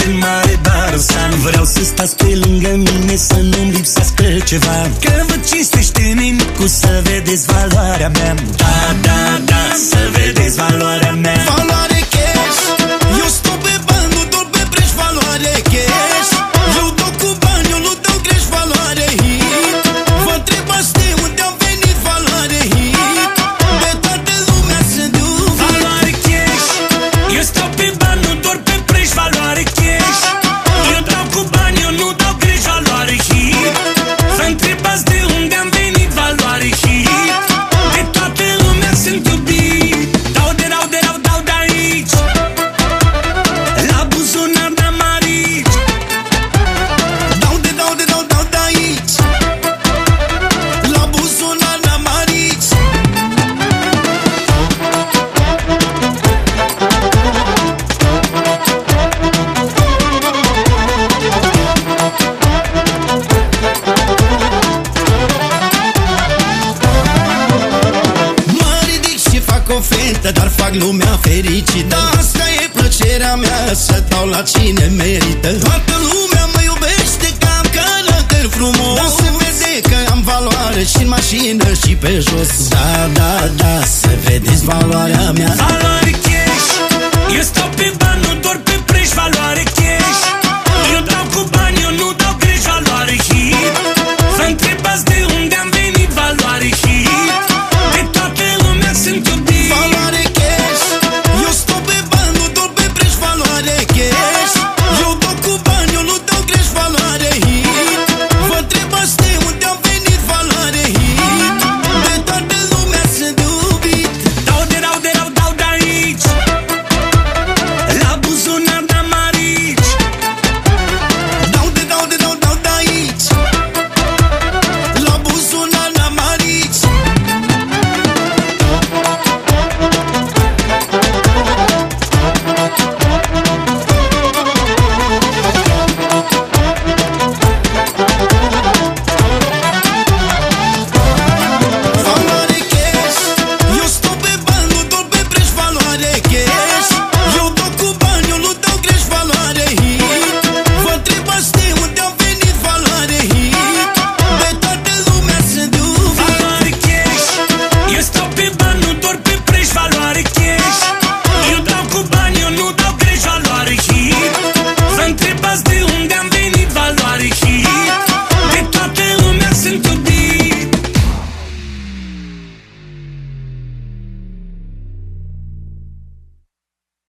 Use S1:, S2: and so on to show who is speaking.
S1: cel mare barosan Vreau să stați pe lângă mine Să nu-mi lipsească ceva. Că vă cinstește cu Să vedeți valoarea mea. Da, da, da
S2: o fentă, dar fac lumea fericită. Asta e plăcerea mea, să dau la cine merită. Toată lumea mă iubește că am caracter frumos. Dar se vede că am valoare și în mașină și pe jos. Da, da, da, să vedeți valoarea mea.
S1: Valoare